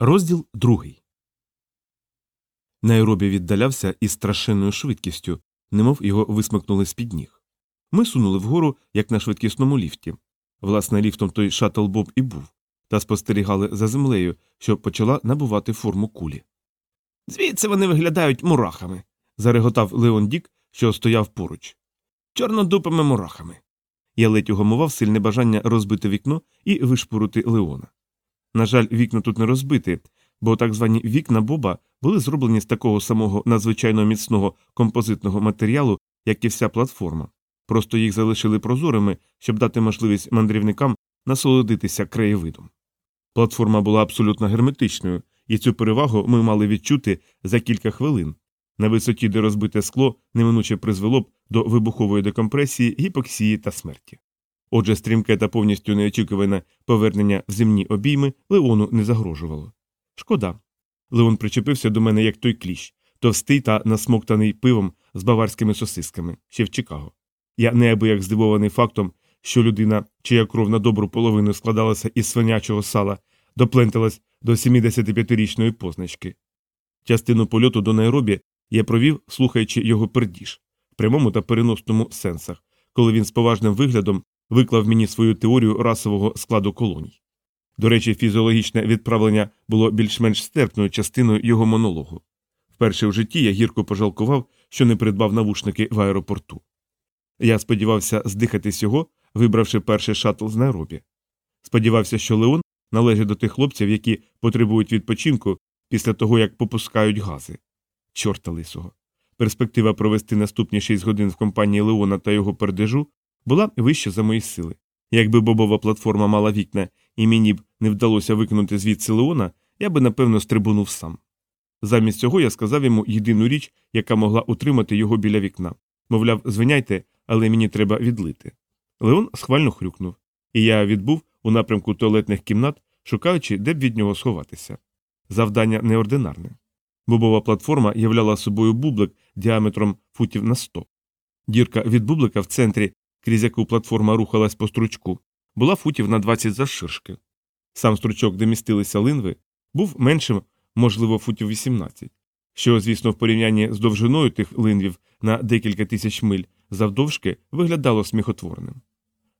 Розділ другий. Найробі віддалявся із страшенною швидкістю, немов його висмикнули з під ніг. Ми сунули вгору, як на швидкісному ліфті. Власне, ліфтом той шатл Боб і був, та спостерігали за землею, що почала набувати форму кулі. Звідси вони виглядають мурахами. зареготав Леон Дік, що стояв поруч. Чорнодупими мурахами. Я ледь угамував сильне бажання розбити вікно і вишпурити Леона. На жаль, вікна тут не розбити, бо так звані вікна Боба були зроблені з такого самого надзвичайно міцного композитного матеріалу, як і вся платформа. Просто їх залишили прозорими, щоб дати можливість мандрівникам насолодитися краєвидом. Платформа була абсолютно герметичною, і цю перевагу ми мали відчути за кілька хвилин. На висоті, де розбите скло, неминуче призвело б до вибухової декомпресії, гіпоксії та смерті. Отже, стрімке та повністю неочікуване повернення в земні обійми Леону не загрожувало. Шкода. Леон причепився до мене як той кліщ, товстий та насмоктаний пивом з баварськими сосисками, ще в Чикаго. Я неабияк здивований фактом, що людина, чия кров на добру половину складалася із свинячого сала, допленталась до 75-річної позначки. Частину польоту до Найробі я провів, слухаючи його пердіж, в прямому та переносному сенсах, коли він з поважним виглядом виклав мені свою теорію расового складу колоній. До речі, фізіологічне відправлення було більш-менш стерпною частиною його монологу. Вперше в житті я гірко пожалкував, що не придбав навушники в аеропорту. Я сподівався здихатись його, вибравши перший шаттл з Найробі. Сподівався, що Леон належить до тих хлопців, які потребують відпочинку після того, як попускають гази. Чорта лисого. Перспектива провести наступні шість годин в компанії Леона та його пердежу була вища за мої сили. Якби бобова платформа мала вікна і мені б не вдалося викинути звідси Леона, я би напевно стрибунув сам. Замість цього я сказав йому єдину річ, яка могла утримати його біля вікна. Мовляв, звиняйте, але мені треба відлити. Леон схвально хрюкнув, і я відбув у напрямку туалетних кімнат, шукаючи, де б від нього сховатися. Завдання неординарне. Бобова платформа являла собою бублик діаметром футів на 100. Дірка від бублика в центрі, крізь яку платформа рухалась по стручку, була футів на 20 завширшки. Сам стручок, де містилися линви, був меншим, можливо, футів 18, що, звісно, в порівнянні з довжиною тих линвів на декілька тисяч миль завдовжки виглядало сміхотворним.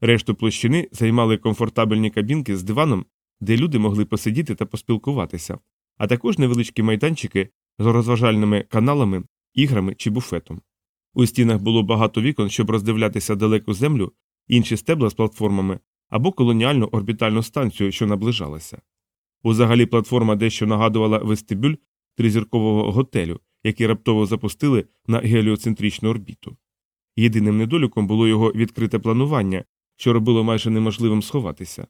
Решту площини займали комфортабельні кабінки з диваном, де люди могли посидіти та поспілкуватися, а також невеличкі майданчики з розважальними каналами, іграми чи буфетом. У стінах було багато вікон, щоб роздивлятися далеку землю, інші стебла з платформами або колоніальну орбітальну станцію, що наближалася. Узагалі платформа дещо нагадувала вестибюль тризіркового готелю, який раптово запустили на геліоцентричну орбіту. Єдиним недоліком було його відкрите планування, що робило майже неможливим сховатися.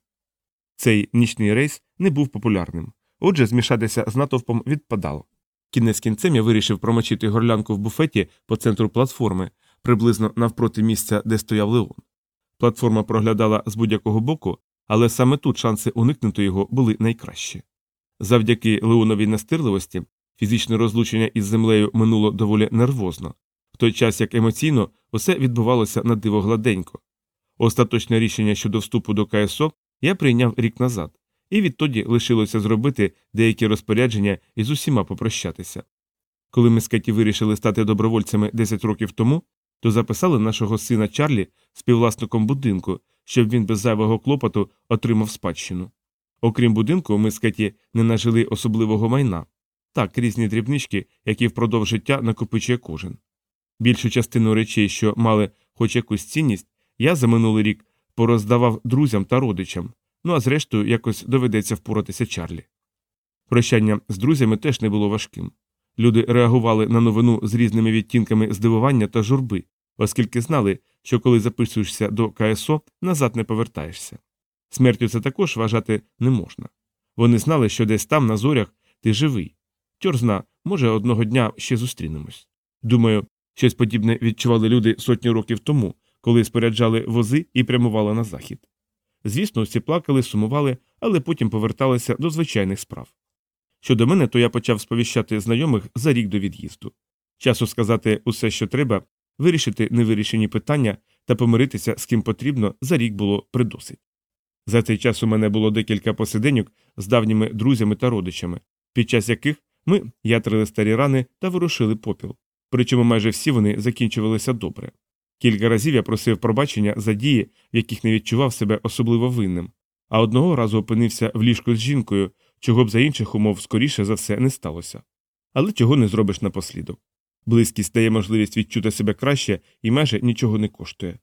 Цей нічний рейс не був популярним, отже, змішатися з натовпом відпадало. Кінець кінцем я вирішив промочити горлянку в буфеті по центру платформи, приблизно навпроти місця, де стояв Леон. Платформа проглядала з будь-якого боку, але саме тут шанси уникнути його були найкращі. Завдяки Леоновій настирливості фізичне розлучення із землею минуло доволі нервозно, в той час як емоційно усе відбувалося на диво гладенько. Остаточне рішення щодо вступу до КСО я прийняв рік назад, і відтоді лишилося зробити деякі розпорядження і з усіма попрощатися. Коли ми з Кеті вирішили стати добровольцями 10 років тому, то записали нашого сина Чарлі співвласником будинку, щоб він без зайвого клопоту отримав спадщину. Окрім будинку, ми з Кеті не нажили особливого майна так, різні дрібнички, які впродовж життя накопичує кожен. Більшу частину речей, що мали хоч якусь цінність, я за минулий рік пороздавав друзям та родичам, ну а зрештою якось доведеться впоратися Чарлі. Прощання з друзями теж не було важким. Люди реагували на новину з різними відтінками здивування та журби, оскільки знали, що коли записуєшся до КСО, назад не повертаєшся. Смертю це також вважати не можна. Вони знали, що десь там, на зорях, ти живий. Тьорзна, може, одного дня ще зустрінемось. Думаю, щось подібне відчували люди сотні років тому, коли споряджали вози і прямували на захід. Звісно, всі плакали, сумували, але потім поверталися до звичайних справ. Щодо мене, то я почав сповіщати знайомих за рік до від'їзду. Часу сказати усе, що треба, вирішити невирішені питання та помиритися з ким потрібно за рік було придосить. За цей час у мене було декілька посиденьок з давніми друзями та родичами, під час яких ми ятрили старі рани та ворушили попіл. Причому майже всі вони закінчувалися добре. Кілька разів я просив пробачення за дії, в яких не відчував себе особливо винним, а одного разу опинився в ліжку з жінкою, чого б за інших умов скоріше за все не сталося. Але чого не зробиш напослідок. Близькість дає можливість відчути себе краще і майже нічого не коштує.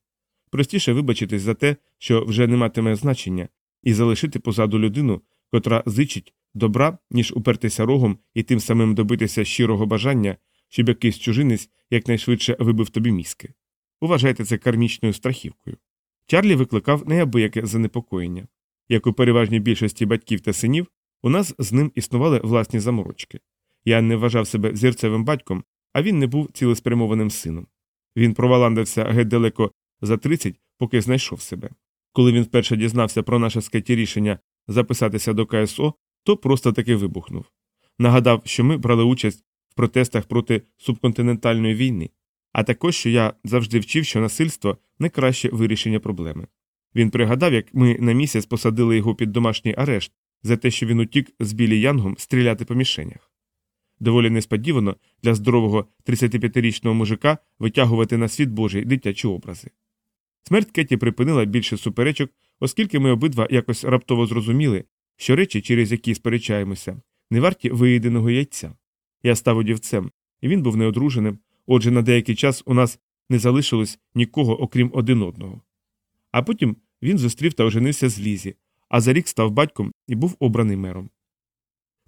Простіше вибачитись за те, що вже не матиме значення, і залишити позаду людину, котра зичить добра, ніж упертися рогом і тим самим добитися щирого бажання, щоб якийсь чужинець якнайшвидше вибив тобі мізки. Вважайте це кармічною страхівкою. Чарлі викликав неабияке занепокоєння. Як у переважній більшості батьків та синів, у нас з ним існували власні заморочки. Я не вважав себе взірцевим батьком, а він не був цілеспрямованим сином. Він проваландився геть далеко за 30, поки знайшов себе. Коли він вперше дізнався про наше скаті рішення записатися до КСО, то просто таки вибухнув. Нагадав, що ми брали участь в протестах проти субконтинентальної війни, а також що я завжди вчив, що насильство не краще вирішення проблеми. Він пригадав, як ми на місяць посадили його під домашній арешт за те, що він утік з білі янгом стріляти по мішенях. Доволі несподівано для здорового 35-річного мужика витягувати на світ Божий дитячі образи. Смерть Кеті припинила більше суперечок, оскільки ми обидва якось раптово зрозуміли, що речі, через які сперечаємося, не варті виїденого яйця. Я став удівцем, і він був неодруженим, отже, на деякий час у нас не залишилось нікого, окрім один одного. А потім він зустрів та оженився з Лізі, а за рік став батьком і був обраний мером.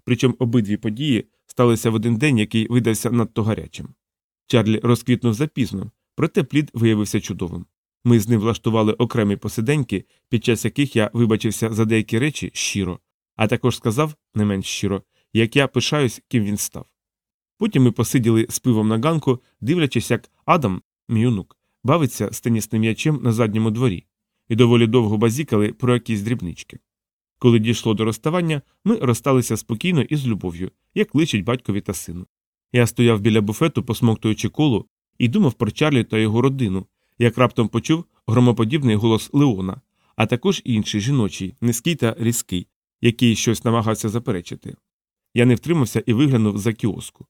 Причому обидві події сталися в один день, який видався надто гарячим. Чарлі розквітнув запізно, проте плід виявився чудовим. Ми з ним влаштували окремі посиденьки, під час яких я вибачився за деякі речі щиро, а також сказав, не менш щиро, як я пишаюсь, ким він став. Потім ми посиділи з пивом на ганку, дивлячись, як Адам, мій онук, бавиться з тенісним м'ячем на задньому дворі, і доволі довго базікали про якісь дрібнички. Коли дійшло до розставання, ми розсталися спокійно і з любов'ю, як личить батькові та сину. Я стояв біля буфету, посмоктуючи колу, і думав про Чарлі та його родину, як раптом почув громоподібний голос Леона, а також інший жіночий, низький та різкий, який щось намагався заперечити. Я не втримався і виглянув за кіоску.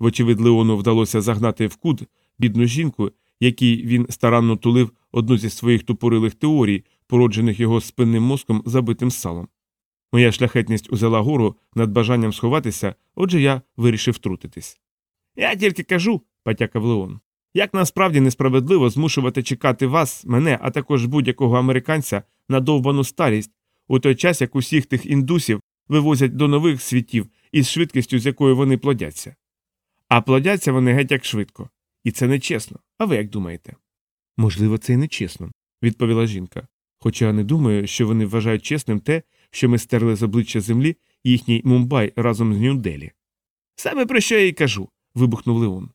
Вочевидь, Леону вдалося загнати в кут бідну жінку, якій він старанно тулив одну зі своїх тупорилих теорій, породжених його спинним мозком забитим салом. Моя шляхетність узяла гору над бажанням сховатися, отже я вирішив втрутитись. Я тільки кажу, потякав Леон. Як насправді несправедливо змушувати чекати вас, мене, а також будь-якого американця на довбану старість, у той час як усіх тих індусів вивозять до нових світів із швидкістю, з якою вони плодяться. А плодяться вони геть як швидко. І це нечесно. А ви як думаєте? Можливо, це і нечесно, відповіла жінка. Хоча я не думаю, що вони вважають чесним те, що ми стерли з обличчя землі їхній Мумбай разом з Нью-Делі. Саме про що я й кажу. вибухнув Леон.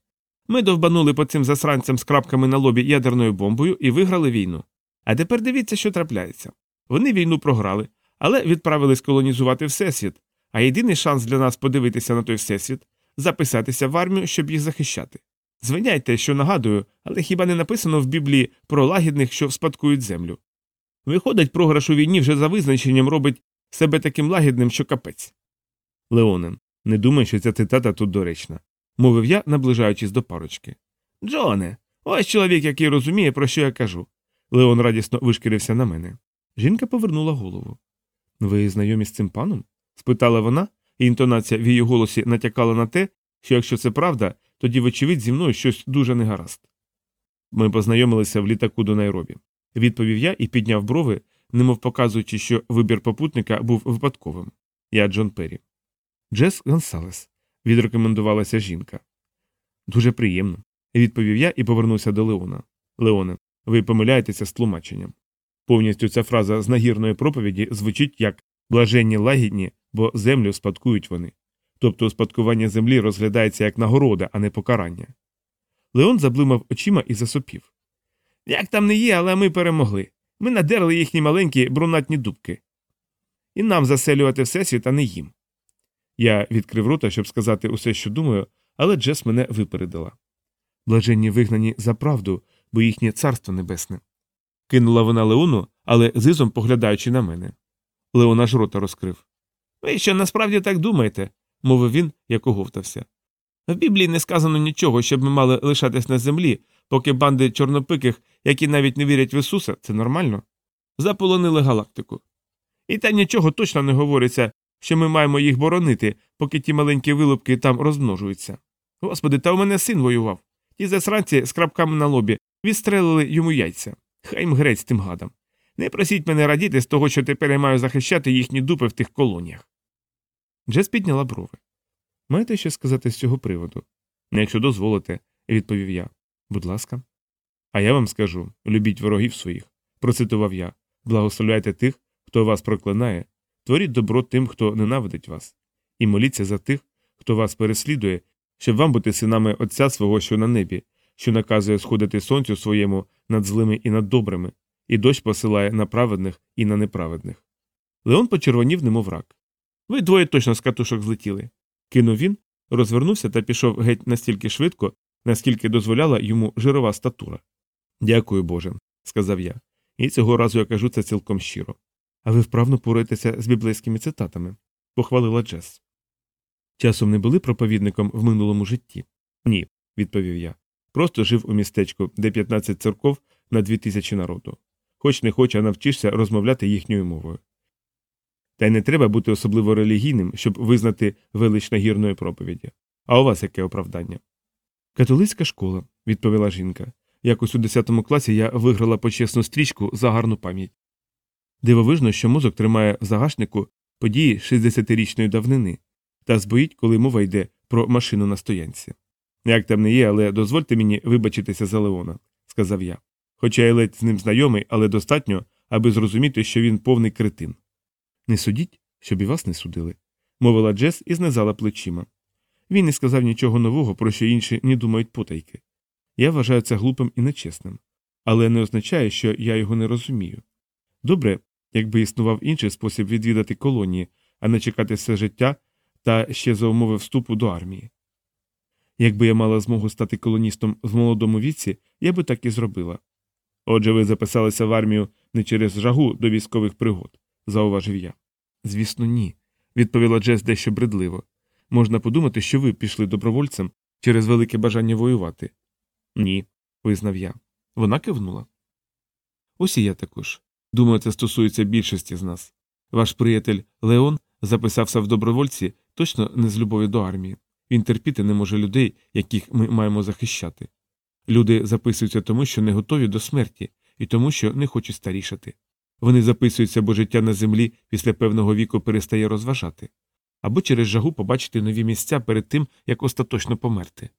Ми довбанули по цим засранцям з крапками на лобі ядерною бомбою і виграли війну. А тепер дивіться, що трапляється. Вони війну програли, але відправились колонізувати Всесвіт, а єдиний шанс для нас подивитися на той Всесвіт записатися в армію, щоб їх захищати. Звиняйте, що нагадую, але хіба не написано в Біблії про лагідних, що вспадкують землю. Виходить, програш у війні вже за визначенням робить себе таким лагідним, що капець. Леонен, не думай, що ця цитата тут доречна, мовив я, наближаючись до парочки. Джоне, ось чоловік, який розуміє, про що я кажу. Леон радісно вишкірився на мене. Жінка повернула голову. Ви знайомі з цим паном? спитала вона, і інтонація в її голосі натякала на те, що якщо це правда, тоді, вочевидь, зі мною щось дуже негаразд. Ми познайомилися в літаку до Найробі. Відповів я і підняв брови, немов показуючи, що вибір попутника був випадковим. Я Джон Перрі. Джес Гонсалес, відрекомендувалася жінка. Дуже приємно, відповів я і повернувся до Леона. Леоне, ви помиляєтеся з тлумаченням. Повністю ця фраза з нагірної проповіді звучить як блаженні лагідні, бо землю спадкують вони. Тобто успадкування землі розглядається як нагорода, а не покарання. Леон заблимав очима і засопів. Як там не є, але ми перемогли. Ми надерли їхні маленькі брунатні дубки. І нам заселювати всесвіт, а не їм. Я відкрив рота, щоб сказати усе, що думаю, але Джес мене випередила. Блаженні вигнані за правду, бо їхнє царство небесне. кинула вона Леону, але зизом поглядаючи на мене. Леон аж рота розкрив. Ви що насправді так думаєте? мовив він, як оговтався. В Біблії не сказано нічого, щоб ми мали лишатись на землі, поки банди чорнопиких, які навіть не вірять в Ісуса, це нормально, заполонили галактику. І та нічого точно не говориться, що ми маємо їх боронити, поки ті маленькі вилупки там розмножуються. Господи, та у мене син воював. Ті засранці з крапками на лобі відстрелили йому яйця. Хай їм грець тим гадам. Не просіть мене радіти з того, що тепер я маю захищати їхні дупи в тих колоніях. Джес підняла брови. Маєте що сказати з цього приводу? Якщо дозволите, відповів я. Будь ласка. А я вам скажу любіть ворогів своїх, процитував я. Благословляйте тих, хто вас проклинає, творіть добро тим, хто ненавидить вас, і моліться за тих, хто вас переслідує, щоб вам бути синами Отця свого, що на небі, що наказує сходити сонцю своєму над злими і над добрими, і дощ посилає на праведних і на неправедних. Леон почервонів, немов рак. Ви двоє точно з катушок злетіли. Кинув він, розвернувся та пішов геть настільки швидко, наскільки дозволяла йому жирова статура. Дякую, Боже, сказав я, і цього разу я кажу це цілком щиро. А ви вправно поруєтеся з біблейськими цитатами, похвалила Джес. Часом не були проповідником в минулому житті? Ні, відповів я. Просто жив у містечку, де 15 церков на 2000 народу. Хоч не хоч, а навчишся розмовляти їхньою мовою. Та й не треба бути особливо релігійним, щоб визнати велич нагірної проповіді. А у вас яке оправдання? Католицька школа, відповіла жінка. Якось у 10 класі я виграла почесну стрічку за гарну пам'ять. Дивовижно, що мозок тримає в загашнику події 60-річної давнини та збоїть, коли мова йде про машину на стоянці. Як там не є, але дозвольте мені вибачитися за Леона, сказав я. Хоча я ледь з ним знайомий, але достатньо, аби зрозуміти, що він повний кретин. Не судіть, щоб і вас не судили, мовила Джес і знизала плечима. Він не сказав нічого нового, про що інші не думають потайки. Я вважаю це глупим і нечесним, але не означає, що я його не розумію. Добре, якби існував інший спосіб відвідати колонії, а не чекати все життя та ще за умови вступу до армії. Якби я мала змогу стати колоністом в молодому віці, я би так і зробила. Отже, ви записалися в армію не через жагу до військових пригод, зауважив я. Звісно, ні, відповіла Джес дещо бредливо. Можна подумати, що ви пішли добровольцем через велике бажання воювати. Ні, визнав я. Вона кивнула. Ось і я також. Думаю, це стосується більшості з нас. Ваш приятель Леон записався в добровольці точно не з любові до армії. Він терпіти не може людей, яких ми маємо захищати. Люди записуються тому, що не готові до смерті, і тому, що не хочуть старішати. Вони записуються, бо життя на землі після певного віку перестає розважати, або через жагу побачити нові місця перед тим, як остаточно померти.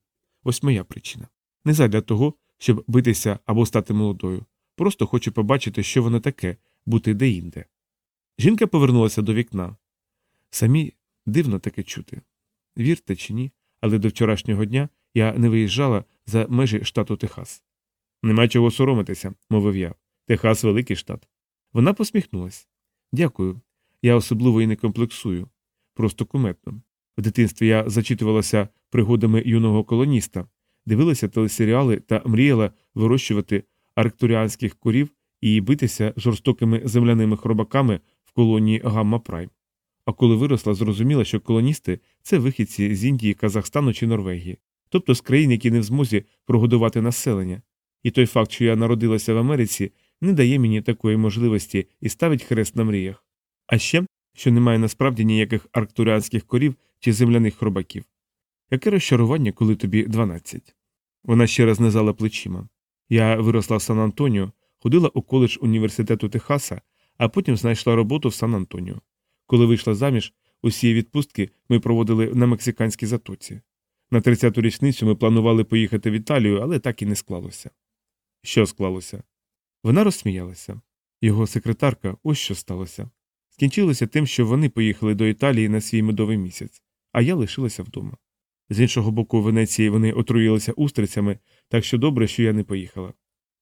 Ось моя причина. Не задля того, щоб битися або стати молодою. Просто хочу побачити, що воно таке, бути деінде. Жінка повернулася до вікна. Самі дивно таке чути. Вірте чи ні, але до вчорашнього дня я не виїжджала за межі штату Техас. Нема чого соромитися, мовив я. Техас великий штат. Вона посміхнулась. Дякую. Я особливо і не комплексую. Просто куметно. В дитинстві я зачитувалася пригодами юного колоніста, дивилася телесеріали та мріяла вирощувати арктуріанських корів і битися жорстокими земляними хробаками в колонії Гамма Прайм. А коли виросла, зрозуміла, що колоністи це вихідці з Індії, Казахстану чи Норвегії, тобто з країн, які не в змозі прогодувати населення. І той факт, що я народилася в Америці, не дає мені такої можливості і ставить хрест на мріях. А ще, що немає насправді ніяких арктуріанських корів чи земляних хробаків. Яке розчарування, коли тобі 12? Вона ще раз низала плечима. Я виросла в Сан Антоніо, ходила у коледж університету Техаса, а потім знайшла роботу в Сан Антоніо. Коли вийшла заміж, усі відпустки ми проводили на мексиканській затоці. На 30-ту річницю ми планували поїхати в Італію, але так і не склалося. Що склалося? Вона розсміялася. Його секретарка, ось що сталося. Скінчилося тим, що вони поїхали до Італії на свій медовий місяць, а я лишилася вдома. З іншого боку, в Венеції вони отруїлися устрицями, так що добре, що я не поїхала.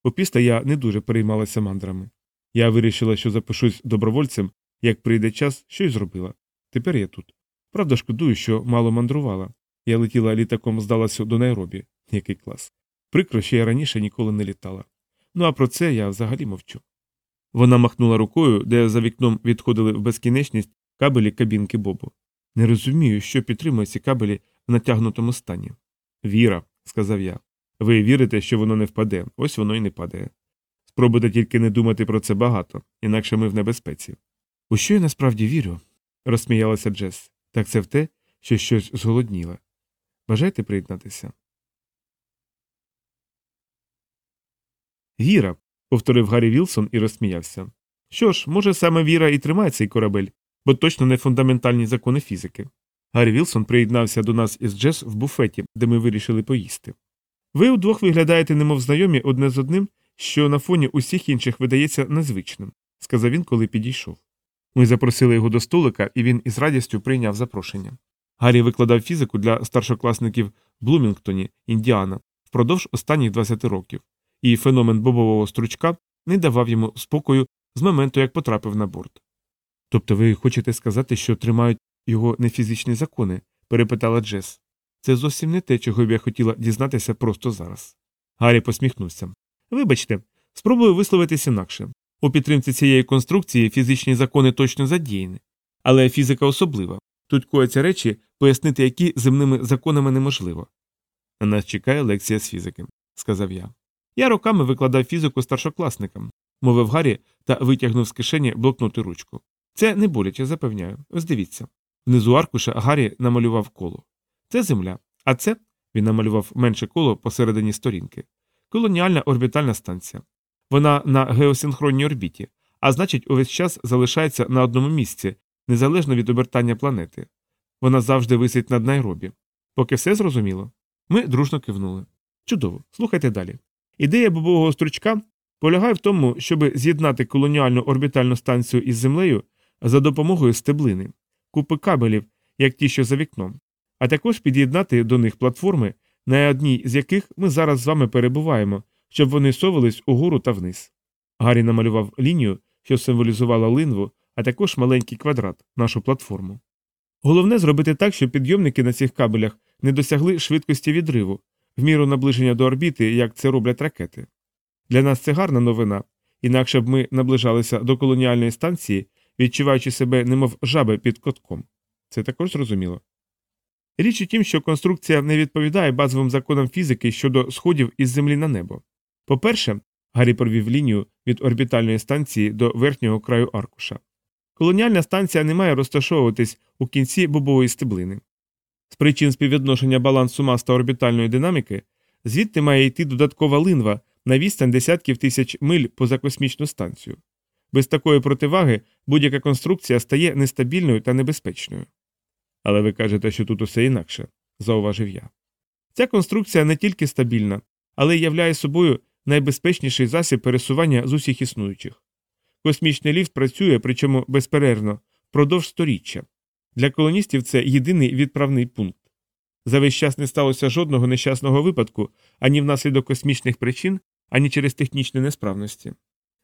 Опісля я не дуже переймалася мандрами. Я вирішила, що запишусь добровольцем, як прийде час, що й зробила. Тепер я тут. Правда, шкодую, що мало мандрувала. Я летіла літаком, здалася до Найробі. Який клас. Прикро, що я раніше ніколи не літала. Ну а про це я взагалі мовчу. Вона махнула рукою, де за вікном відходили в безкінечність кабелі кабінки Бобу. Не розумію, що підтримує ці кабелі в натягнутому стані. Віра, сказав я. Ви вірите, що воно не впаде, ось воно й не падає. Спробуйте тільки не думати про це багато, інакше ми в небезпеці. У що я насправді вірю? розсміялася Джес. Так це в те, що щось зголодніло. Бажаєте приєднатися? Віра, повторив Гаррі Вілсон і розсміявся. Що ж, може, саме віра і тримає цей корабель, бо точно не фундаментальні закони фізики. Гаррі Вілсон приєднався до нас із Джес в буфеті, де ми вирішили поїсти. Ви удвох виглядаєте, немов знайомі одне з одним, що на фоні усіх інших видається незвичним, сказав він, коли підійшов. Ми запросили його до столика, і він із радістю прийняв запрошення. Гаррі викладав фізику для старшокласників в Блумінгтоні, Індіана, впродовж останніх 20 років, і феномен бобового стручка не давав йому спокою з моменту, як потрапив на борт. Тобто ви хочете сказати, що тримають його нефізичні закони? перепитала Джес. Це зовсім не те, чого б я хотіла дізнатися просто зараз. Гаррі посміхнувся. Вибачте, спробую висловитись інакше. У підтримці цієї конструкції фізичні закони точно задіяні, але фізика особлива. Тут кояться речі, пояснити які земними законами неможливо. На нас чекає лекція з фізики, сказав я. Я роками викладав фізику старшокласникам, мовив Гаррі та витягнув з кишені блокнот і ручку. Це не боляче, запевняю. Ось дивіться. Внизу аркуша Гаррі намалював коло. Це земля, а це він намалював менше коло посередині сторінки. Колоніальна орбітальна станція. Вона на геосинхронній орбіті, а значить, увесь час залишається на одному місці, незалежно від обертання планети. Вона завжди висить над Найробі. Поки все зрозуміло. Ми дружно кивнули. Чудово, слухайте далі. Ідея бобового стручка полягає в тому, щоб з'єднати колоніальну орбітальну станцію із землею за допомогою стеблини, купи кабелів, як ті, що за вікном, а також під'єднати до них платформи, на одній з яких ми зараз з вами перебуваємо, щоб вони совались угору та вниз. Гаррі намалював лінію, що символізувала линву, а також маленький квадрат, нашу платформу. Головне зробити так, щоб підйомники на цих кабелях не досягли швидкості відриву, в міру наближення до орбіти, як це роблять ракети. Для нас це гарна новина, інакше б ми наближалися до колоніальної станції, відчуваючи себе немов жаби під котком. Це також зрозуміло. Річ у тім, що конструкція не відповідає базовим законам фізики щодо сходів із землі на небо. По-перше, Гаррі провів лінію від орбітальної станції до верхнього краю аркуша. Колоніальна станція не має розташовуватись у кінці бобової стеблини. З причин співвідношення балансу мас та орбітальної динаміки, звідти має йти додаткова линва на відстань десятків тисяч миль поза космічну станцію. Без такої противаги будь-яка конструкція стає нестабільною та небезпечною. Але ви кажете, що тут усе інакше, зауважив я. Ця конструкція не тільки стабільна, але й являє собою найбезпечніший засіб пересування з усіх існуючих. Космічний ліфт працює, причому безперервно, впродовж сторіччя. Для колоністів це єдиний відправний пункт. За весь час не сталося жодного нещасного випадку ані внаслідок космічних причин, ані через технічні несправності.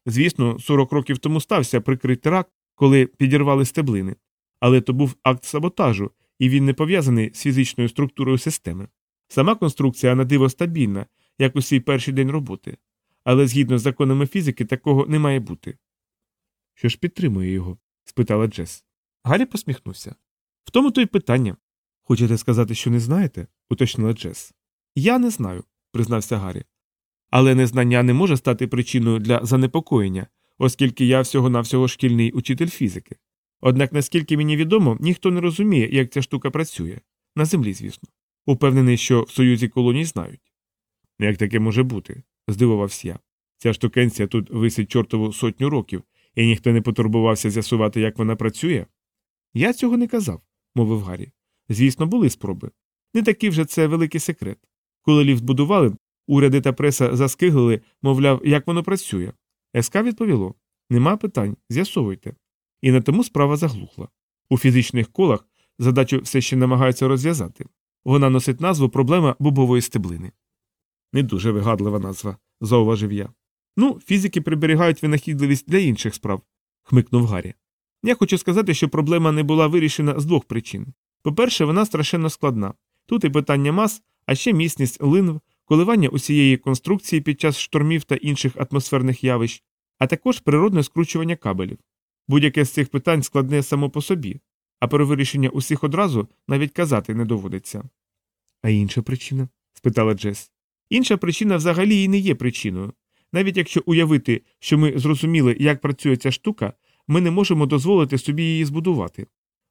Звісно, 40 років тому стався прикрий теракт, коли підірвали стеблини, але то був акт саботажу, і він не пов'язаний з фізичною структурою системи. Сама конструкція на диво стабільна, як у свій перший день роботи, але згідно з законами фізики такого не має бути. Що ж підтримує його? спитала Джес. Гаррі посміхнувся. В тому то й питання. Хочете сказати, що не знаєте? уточнила Джес. Я не знаю, признався Гаррі. Але незнання не може стати причиною для занепокоєння, оскільки я всього навсього шкільний учитель фізики. Однак, наскільки мені відомо, ніхто не розуміє, як ця штука працює. На землі, звісно. Упевнений, що в Союзі колоній знають. Як таке може бути? здивувався я. Ця штукенція тут висить чортову сотню років, і ніхто не потурбувався з'ясувати, як вона працює. Я цього не казав, мовив Гаррі. Звісно, були спроби. Не такий вже це великий секрет. Коли ліфт будували, уряди та преса заскиглили, мовляв, як воно працює. СК відповіло нема питань, з'ясовуйте. І на тому справа заглухла. У фізичних колах задачу все ще намагаються розв'язати. Вона носить назву проблема бубової стеблини. Не дуже вигадлива назва, зауважив я. Ну, фізики приберігають винахідливість для інших справ, хмикнув Гаррі. Я хочу сказати, що проблема не була вирішена з двох причин. По-перше, вона страшенно складна. Тут і питання мас, а ще міцність линв, коливання усієї конструкції під час штормів та інших атмосферних явищ, а також природне скручування кабелів. Будь-яке з цих питань складне само по собі, а про вирішення усіх одразу навіть казати не доводиться. А інша причина? спитала Джес. Інша причина взагалі і не є причиною. Навіть якщо уявити, що ми зрозуміли, як працює ця штука, ми не можемо дозволити собі її збудувати.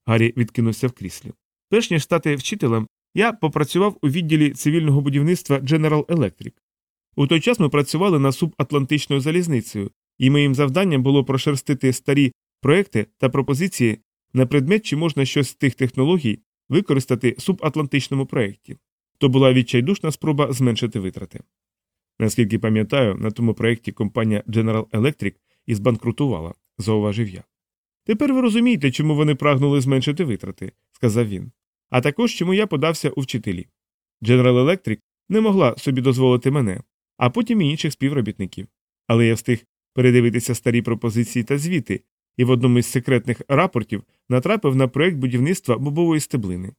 Гаррі відкинувся в кріслі. Перш ніж стати вчителем, я попрацював у відділі цивільного будівництва General Electric. У той час ми працювали над субатлантичною залізницею, і моїм завданням було прошерстити старі проекти та пропозиції на предмет, чи можна щось з тих технологій використати в субатлантичному проєкті. То була відчайдушна спроба зменшити витрати. Наскільки пам'ятаю, на тому проєкті компанія General Electric і збанкрутувала, зауважив я. Тепер ви розумієте, чому вони прагнули зменшити витрати, сказав він. А також чому я подався у вчителі. General Electric не могла собі дозволити мене, а потім і інших співробітників. Але я встиг передивитися старі пропозиції та звіти, і в одному із секретних рапортів натрапив на проєкт будівництва бобової стеблини.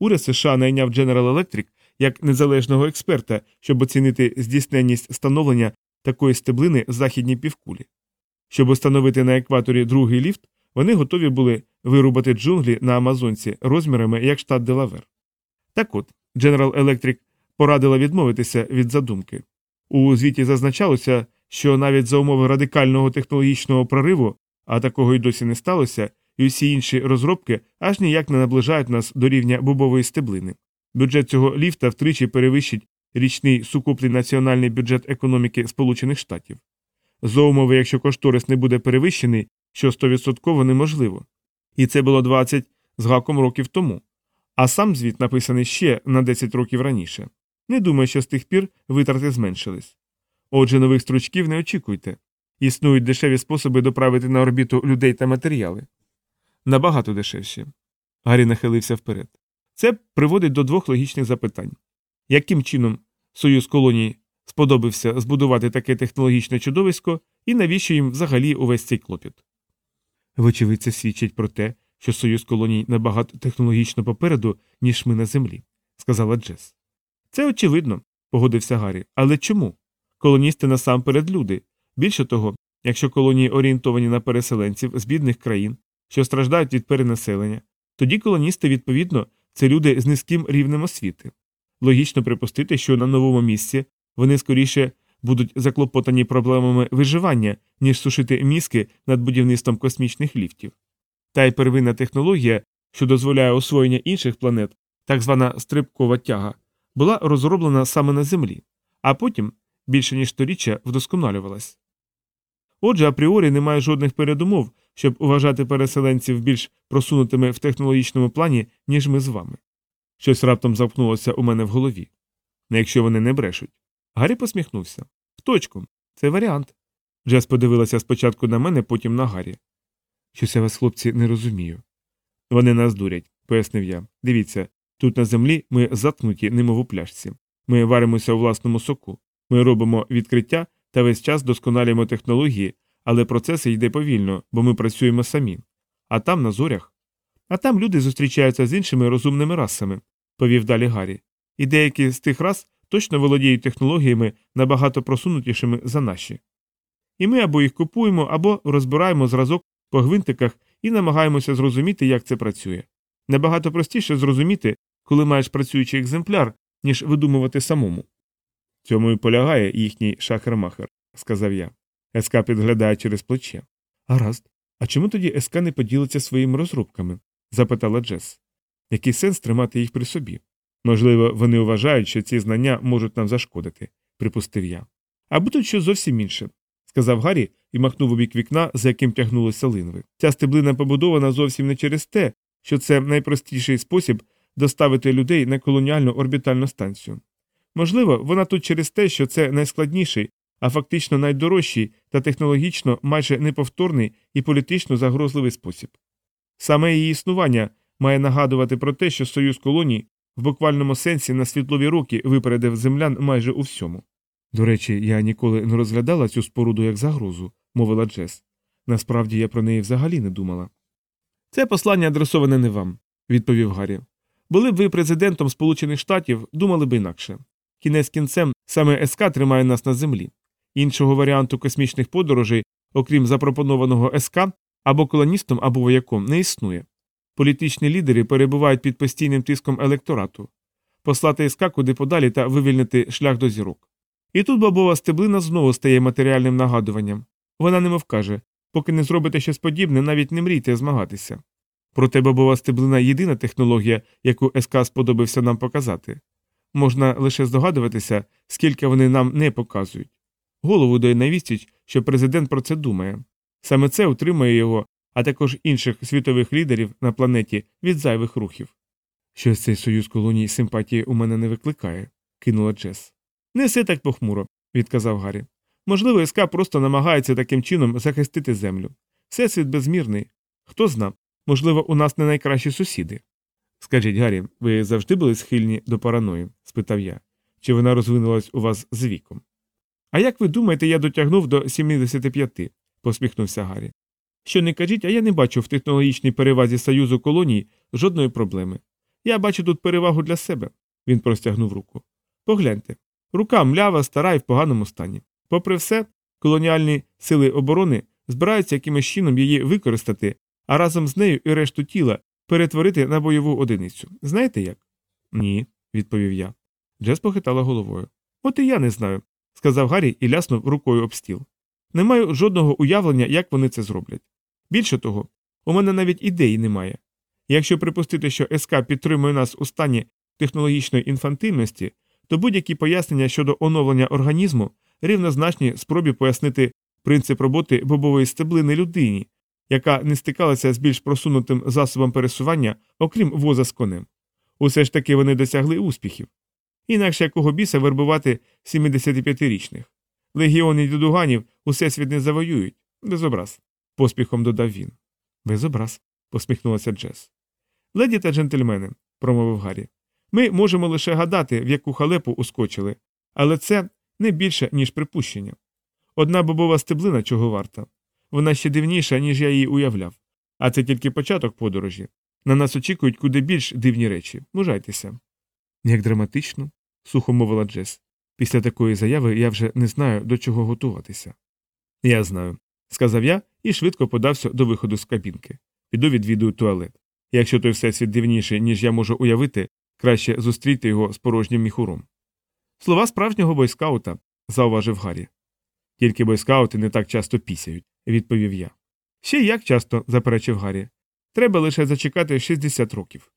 Уряд США найняв General Electric як незалежного експерта, щоб оцінити здійсненність встановлення такої стеблини в західній півкулі. Щоб установити на екваторі другий ліфт, вони готові були вирубати джунглі на Амазонці розмірами як штат Делавер. Так от, General Electric порадила відмовитися від задумки. У звіті зазначалося, що навіть за умови радикального технологічного прориву, а такого й досі не сталося, і усі інші розробки аж ніяк не наближають нас до рівня бобової стеблини. Бюджет цього ліфта втричі перевищить річний сукупний національний бюджет економіки Сполучених Штатів. За умови, якщо кошторис не буде перевищений, що стовідсотково неможливо. І це було 20 з гаком років тому. А сам звіт написаний ще на 10 років раніше. Не думаю, що з тих пір витрати зменшились. Отже, нових стручків не очікуйте. Існують дешеві способи доправити на орбіту людей та матеріали. Набагато дешевші. Гаррі нахилився вперед. Це приводить до двох логічних запитань яким чином Союз колоній сподобався збудувати таке технологічне чудовисько, і навіщо їм взагалі увесь цей клопіт? Вочевидь, це свідчить про те, що Союз колоній набагато технологічно попереду, ніж ми на землі, сказала Джес. Це очевидно, погодився Гаррі. Але чому? Колоністи насамперед люди. Більше того, якщо колонії орієнтовані на переселенців з бідних країн, що страждають від перенаселення, тоді колоністи, відповідно, це люди з низьким рівнем освіти. Логічно припустити, що на новому місці вони скоріше будуть заклопотані проблемами виживання, ніж сушити мізки над будівництвом космічних ліфтів. Та й первинна технологія, що дозволяє освоєння інших планет, так звана стрибкова тяга, була розроблена саме на Землі, а потім, більше ніж сторіччя, вдосконалювалась. Отже, апріорі немає жодних передумов, щоб вважати переселенців більш просунутими в технологічному плані, ніж ми з вами. Щось раптом замкнулося у мене в голові. Не якщо вони не брешуть. Гаррі посміхнувся. В точку. Це варіант. Джес подивилася спочатку на мене, потім на Гаррі. Щось я вас, хлопці, не розумію. Вони нас дурять, пояснив я. Дивіться, тут на землі ми заткнуті, немов у пляшці. Ми варимося у власному соку. Ми робимо відкриття та весь час досконалюємо технології, але процес йде повільно, бо ми працюємо самі. А там, на зорях. А там люди зустрічаються з іншими розумними расами, повів далі Гаррі. І деякі з тих рас точно володіють технологіями набагато просунутішими за наші. І ми або їх купуємо, або розбираємо зразок по гвинтиках і намагаємося зрозуміти, як це працює. Набагато простіше зрозуміти, коли маєш працюючий екземпляр, ніж видумувати самому. Цьому і полягає їхній шахермахер, сказав я. СК підглядає через плече. Гаразд. А чому тоді СК не поділиться своїми розробками? запитала Джес. Який сенс тримати їх при собі? Можливо, вони вважають, що ці знання можуть нам зашкодити, припустив я. Або тут щось зовсім інше, сказав Гаррі і махнув у бік вікна, за яким тягнулися линви. Ця стеблина побудована зовсім не через те, що це найпростіший спосіб доставити людей на колоніальну орбітальну станцію. Можливо, вона тут через те, що це найскладніший, а фактично найдорожчий та технологічно майже неповторний і політично загрозливий спосіб. Саме її існування має нагадувати про те, що союз колоній в буквальному сенсі на світлові роки випередив землян майже у всьому. До речі, я ніколи не розглядала цю споруду як загрозу, мовила Джес. Насправді я про неї взагалі не думала. Це послання адресоване не вам, відповів Гаррі. Були б ви президентом Сполучених Штатів, думали б інакше. Кінець кінцем саме СК тримає нас на землі. Іншого варіанту космічних подорожей, окрім запропонованого СК, або колоністом, або вояком, не існує. Політичні лідери перебувають під постійним тиском електорату, послати СК куди подалі та вивільнити шлях до зірок. І тут бабова стеблина знову стає матеріальним нагадуванням. Вона немов каже поки не зробите щось подібне, навіть не мрійте змагатися. Проте бабова стеблина єдина технологія, яку СК сподобався нам показати. Можна лише здогадуватися, скільки вони нам не показують. Голову дає на відсіч, що президент про це думає. Саме це утримує його, а також інших світових лідерів на планеті від зайвих рухів. Щось цей союз колоній симпатії у мене не викликає, кинула Джес. Не все так похмуро, відказав Гаррі. Можливо, СК просто намагається таким чином захистити землю. Всесвіт безмірний. Хто зна, можливо, у нас не найкращі сусіди. Скажіть, Гаррі, ви завжди були схильні до параної? спитав я. Чи вона розвинулась у вас з віком? А як ви думаєте, я дотягнув до 75? посміхнувся Гаррі. Що не кажіть, а я не бачу в технологічній перевазі Союзу колоній жодної проблеми. Я бачу тут перевагу для себе. Він простягнув руку. Погляньте. Рука млява, стара і в поганому стані. Попри все, колоніальні сили оборони збираються якимось чином її використати, а разом з нею і решту тіла перетворити на бойову одиницю. Знаєте як? Ні, відповів я. Джес похитала головою. От і я не знаю, сказав Гаррі і ляснув рукою об стіл. Не маю жодного уявлення, як вони це зроблять. Більше того, у мене навіть ідеї немає. Якщо припустити, що СК підтримує нас у стані технологічної інфантильності, то будь-які пояснення щодо оновлення організму рівнозначні спробі пояснити принцип роботи бобової стеблини людині, яка не стикалася з більш просунутим засобом пересування, окрім воза з конем. Усе ж таки вони досягли успіхів. Інакше якого біса вербувати 75-річних. Легіони дідуганів усе світ не завоюють. Безобраз, поспіхом додав він. Безобраз, посміхнулася Джес. Леді та джентльмени, промовив Гаррі. Ми можемо лише гадати, в яку халепу ускочили, але це не більше, ніж припущення. Одна бобова стеблина чого варта. Вона ще дивніша, ніж я її уявляв. А це тільки початок подорожі. На нас очікують куди більш дивні речі. Мужайтеся. Як драматично, сухо мовила Джес. Після такої заяви я вже не знаю, до чого готуватися. Я знаю, сказав я і швидко подався до виходу з кабінки. Піду відвідую туалет. Якщо той всесвіт дивніший, ніж я можу уявити, краще зустріти його з порожнім міхуром. Слова справжнього бойскаута, зауважив Гаррі. Тільки бойскаути не так часто пісяють, відповів я. Ще як часто, заперечив Гаррі. Треба лише зачекати 60 років.